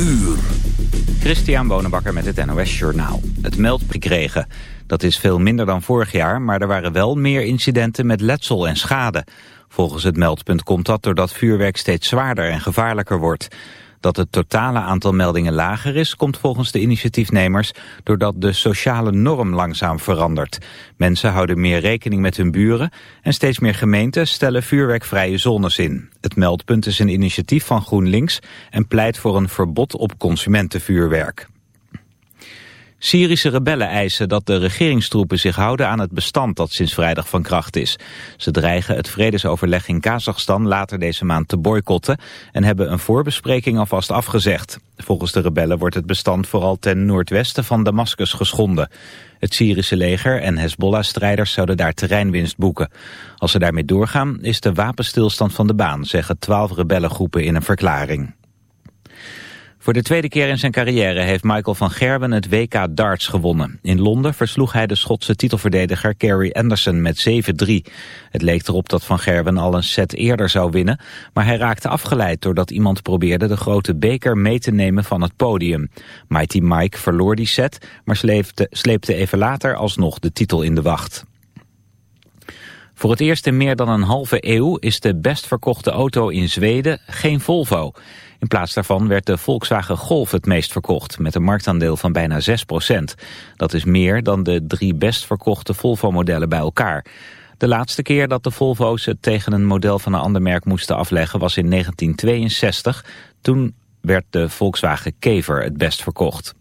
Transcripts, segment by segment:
uur. Christian Bonenbakker met het NOS Journaal. Het meldprik regen. Dat is veel minder dan vorig jaar, maar er waren wel meer incidenten met letsel en schade. Volgens het meldpunt komt dat doordat vuurwerk steeds zwaarder en gevaarlijker wordt. Dat het totale aantal meldingen lager is, komt volgens de initiatiefnemers doordat de sociale norm langzaam verandert. Mensen houden meer rekening met hun buren en steeds meer gemeenten stellen vuurwerkvrije zones in. Het meldpunt is een initiatief van GroenLinks en pleit voor een verbod op consumentenvuurwerk. Syrische rebellen eisen dat de regeringstroepen zich houden aan het bestand dat sinds vrijdag van kracht is. Ze dreigen het vredesoverleg in Kazachstan later deze maand te boycotten en hebben een voorbespreking alvast afgezegd. Volgens de rebellen wordt het bestand vooral ten noordwesten van Damascus geschonden. Het Syrische leger en Hezbollah-strijders zouden daar terreinwinst boeken. Als ze daarmee doorgaan is de wapenstilstand van de baan, zeggen twaalf rebellengroepen in een verklaring. Voor de tweede keer in zijn carrière heeft Michael van Gerben het WK darts gewonnen. In Londen versloeg hij de Schotse titelverdediger Kerry Anderson met 7-3. Het leek erop dat van Gerben al een set eerder zou winnen, maar hij raakte afgeleid doordat iemand probeerde de grote beker mee te nemen van het podium. Mighty Mike verloor die set, maar sleepte even later alsnog de titel in de wacht. Voor het eerst in meer dan een halve eeuw is de best verkochte auto in Zweden geen Volvo. In plaats daarvan werd de Volkswagen Golf het meest verkocht, met een marktaandeel van bijna 6% Dat is meer dan de drie best verkochte Volvo-modellen bij elkaar. De laatste keer dat de Volvo's het tegen een model van een ander merk moesten afleggen was in 1962. Toen werd de Volkswagen Kever het best verkocht.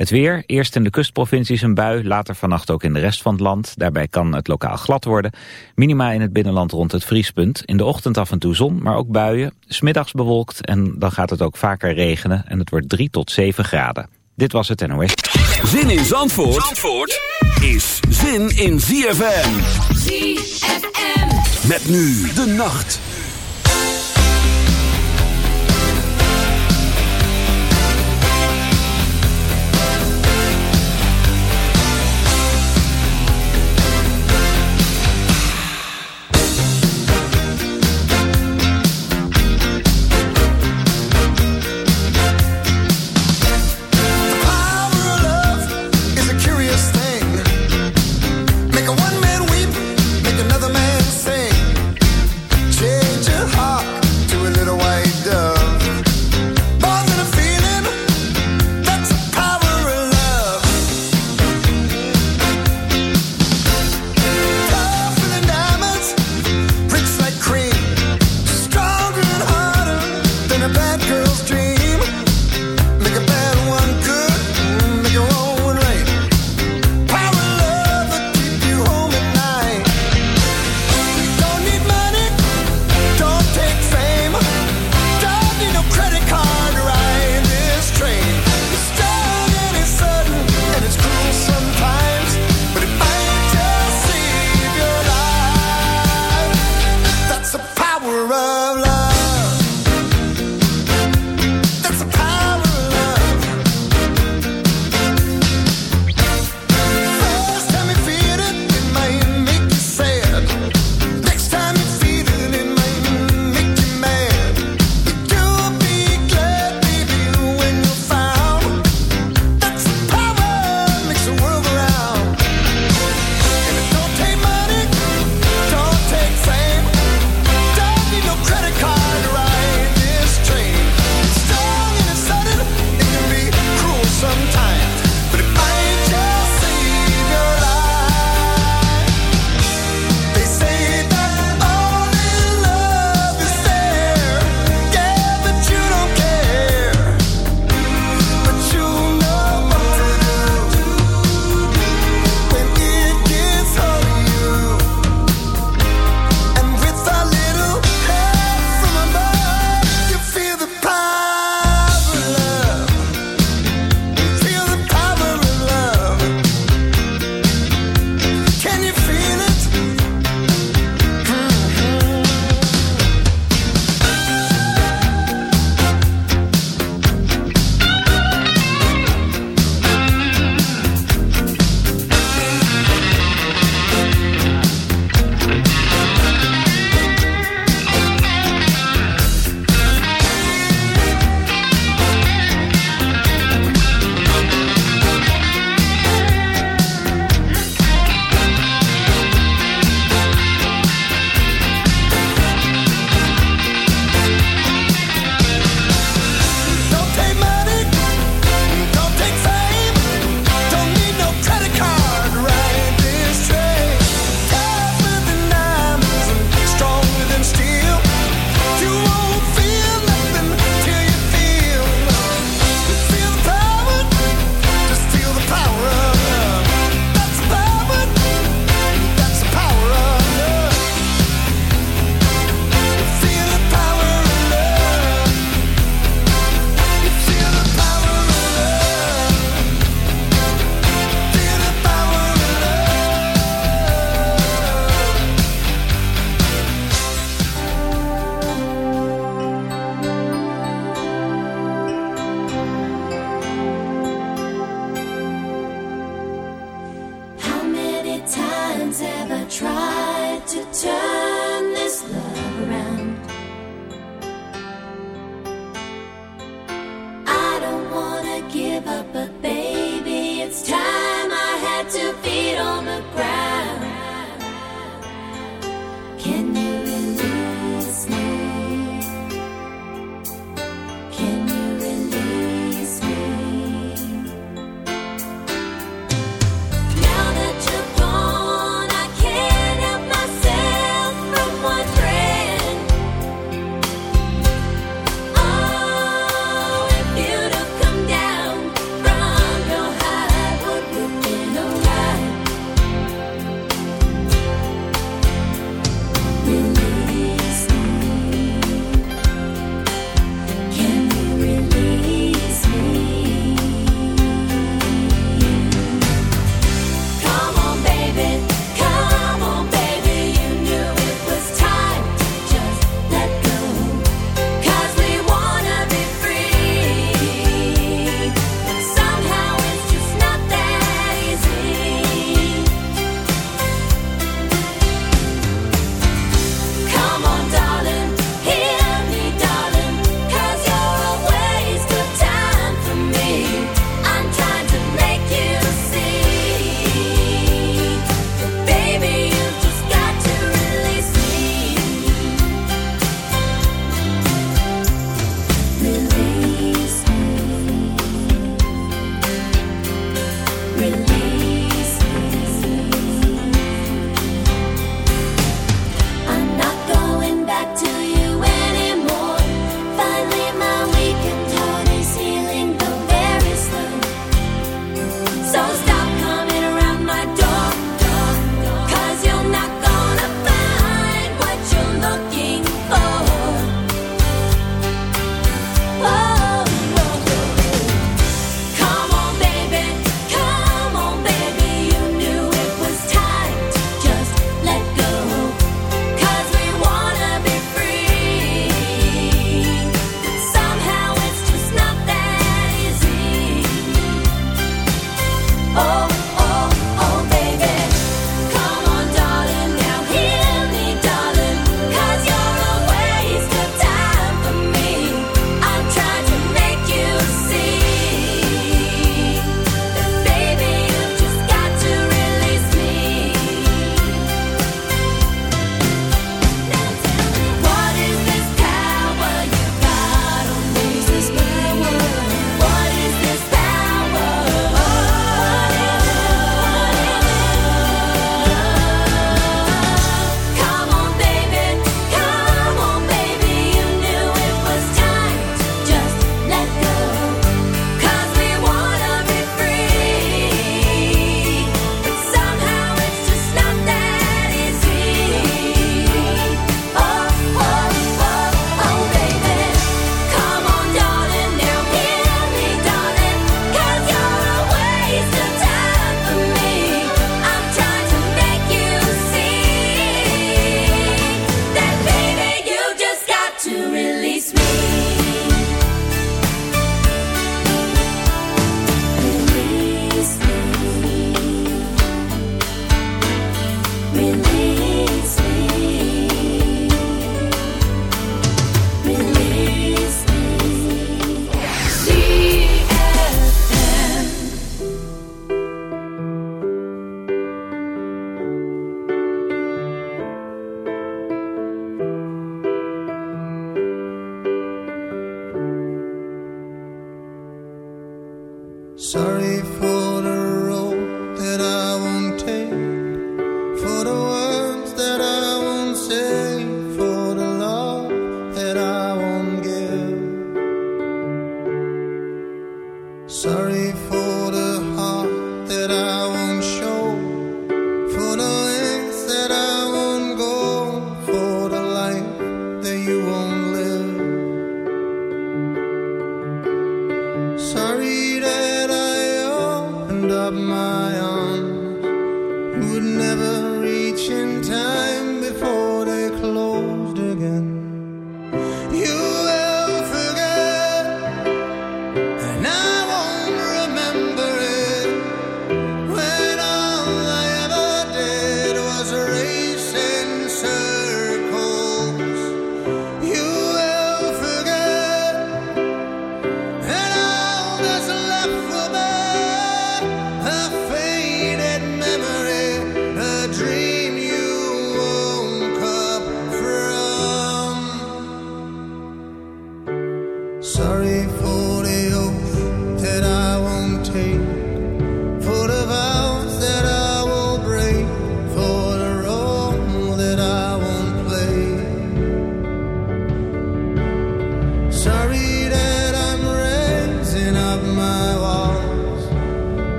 Het weer, eerst in de kustprovincies een bui, later vannacht ook in de rest van het land. Daarbij kan het lokaal glad worden. Minima in het binnenland rond het vriespunt. In de ochtend af en toe zon, maar ook buien. Smiddags bewolkt en dan gaat het ook vaker regenen. En het wordt 3 tot 7 graden. Dit was het NOS. Zin in Zandvoort, Zandvoort is zin in ZFM. ZFM. Met nu de nacht.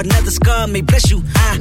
another scar may bless you. I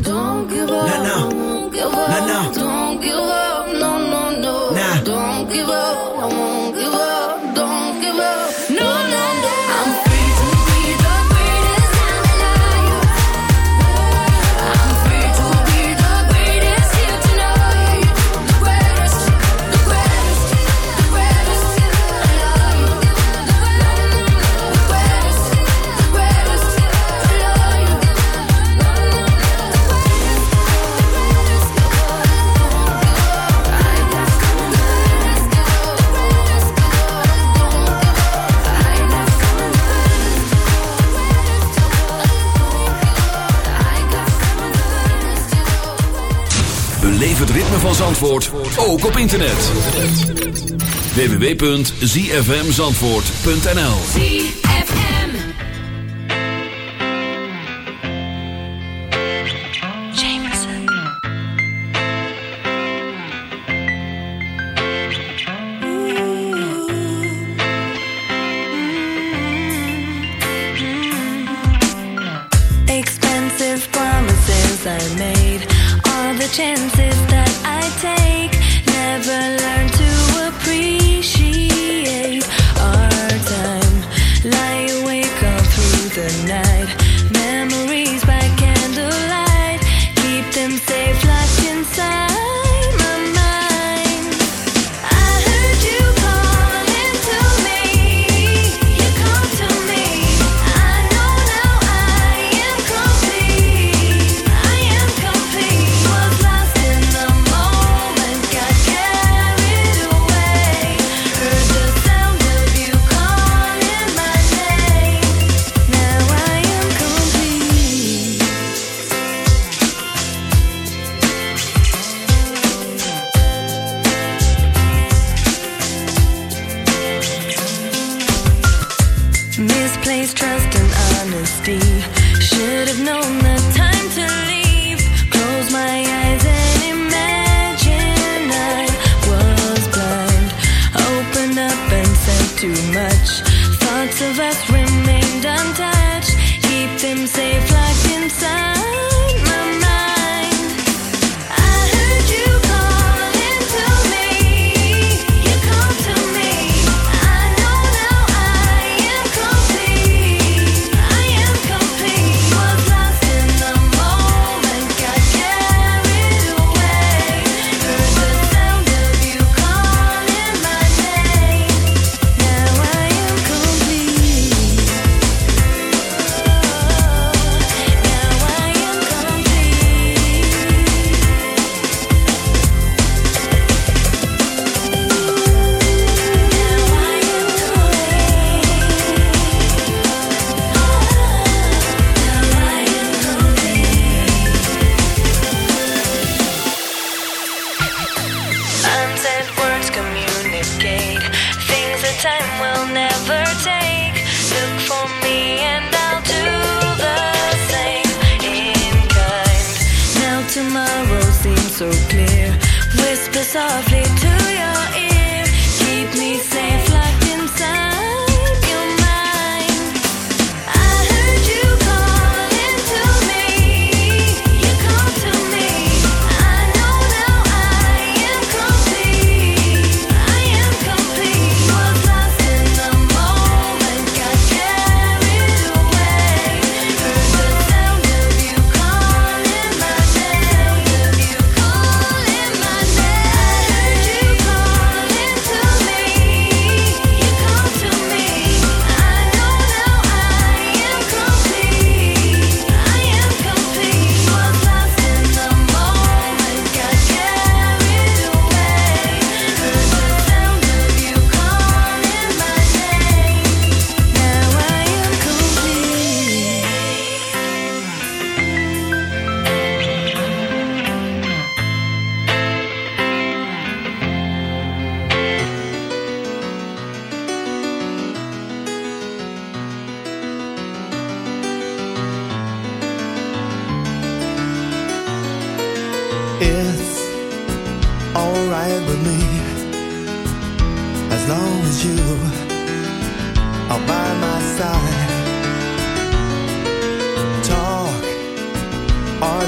ook op internet. www.zfmzandvoort.nl ZFM Jameson. Expensive promises I made. All the chances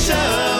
Show.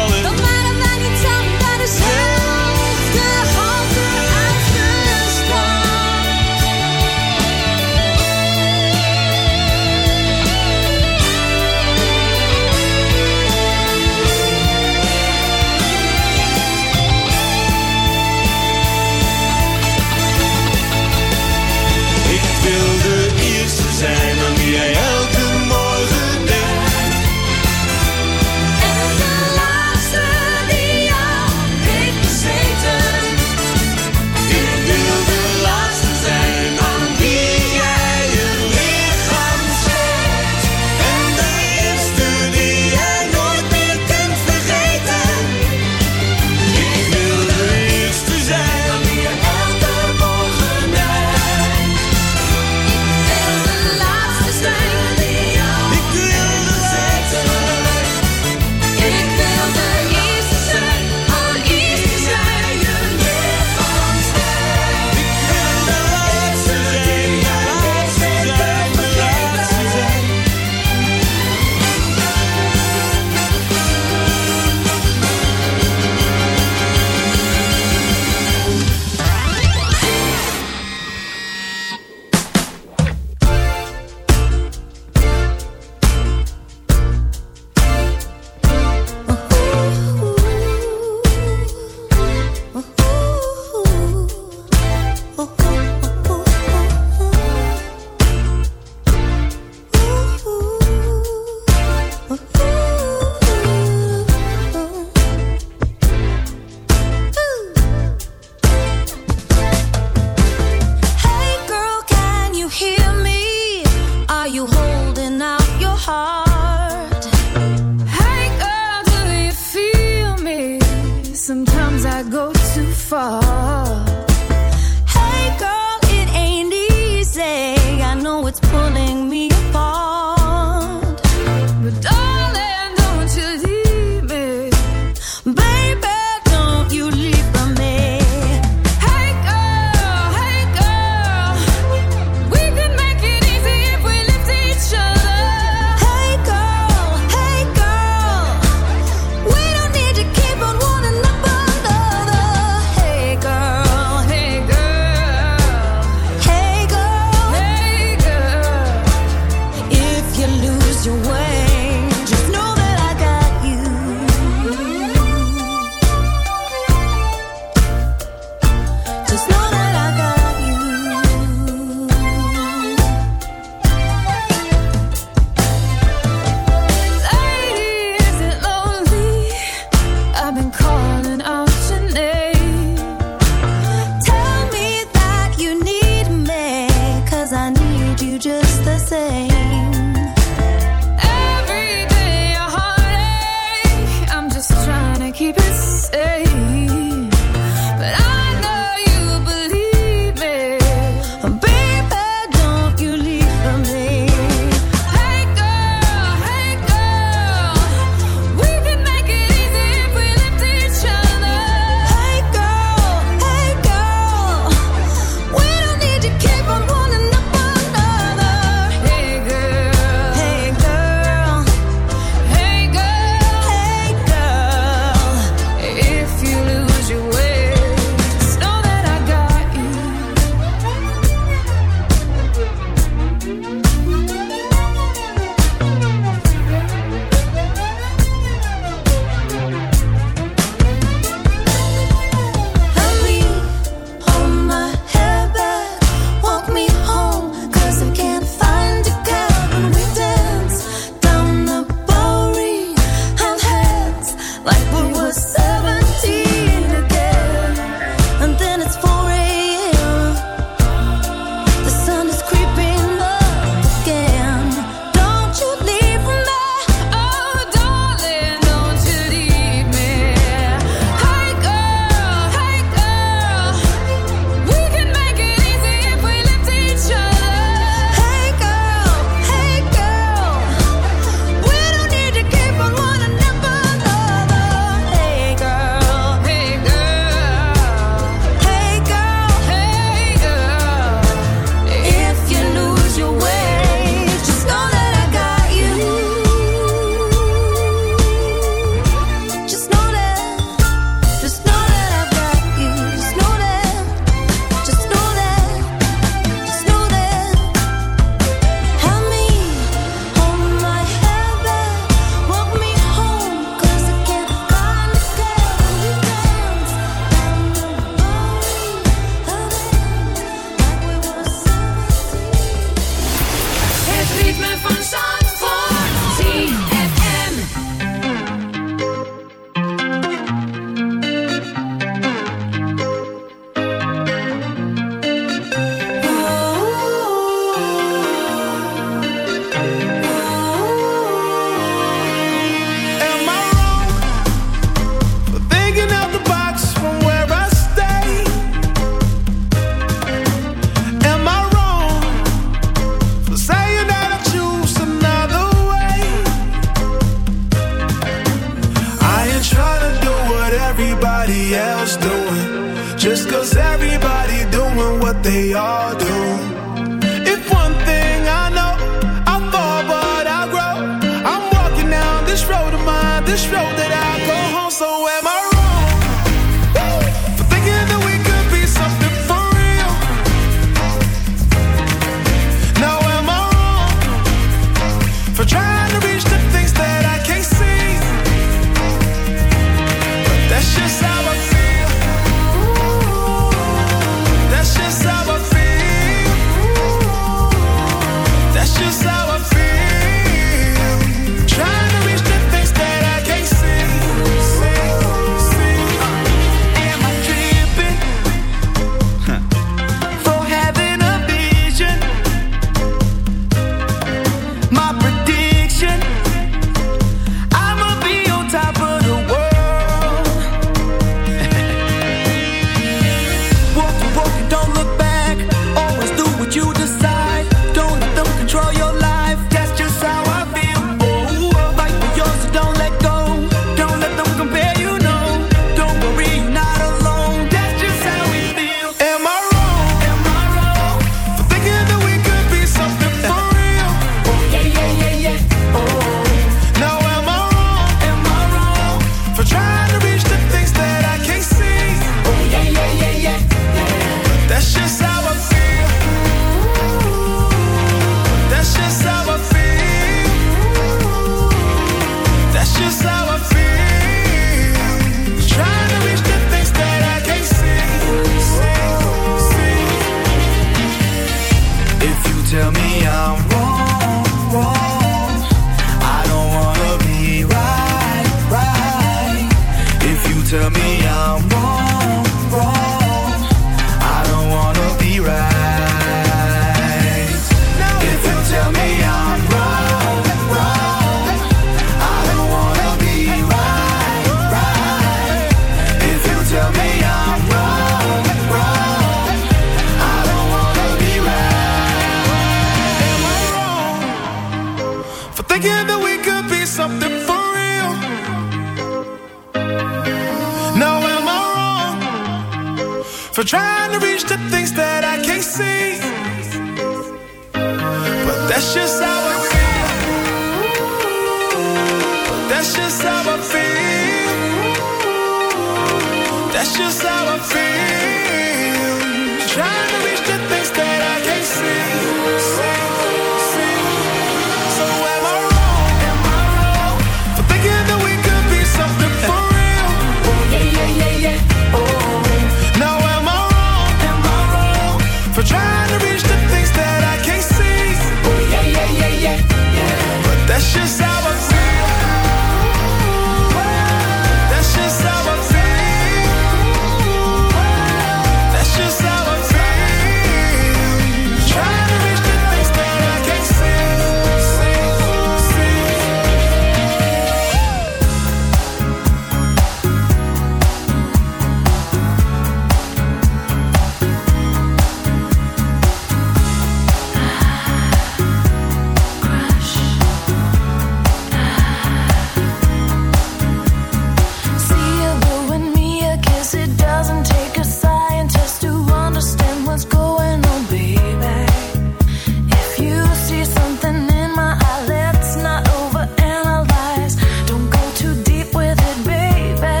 it's.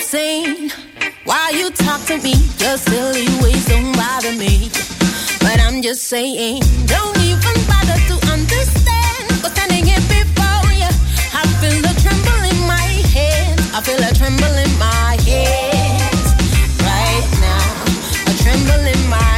I've. While you talk to me, your silly ways don't bother me. But I'm just saying, don't even bother to understand. What's standing here before you, I feel a tremble in my hands. I feel a tremble in my hands. Right now, a tremble in my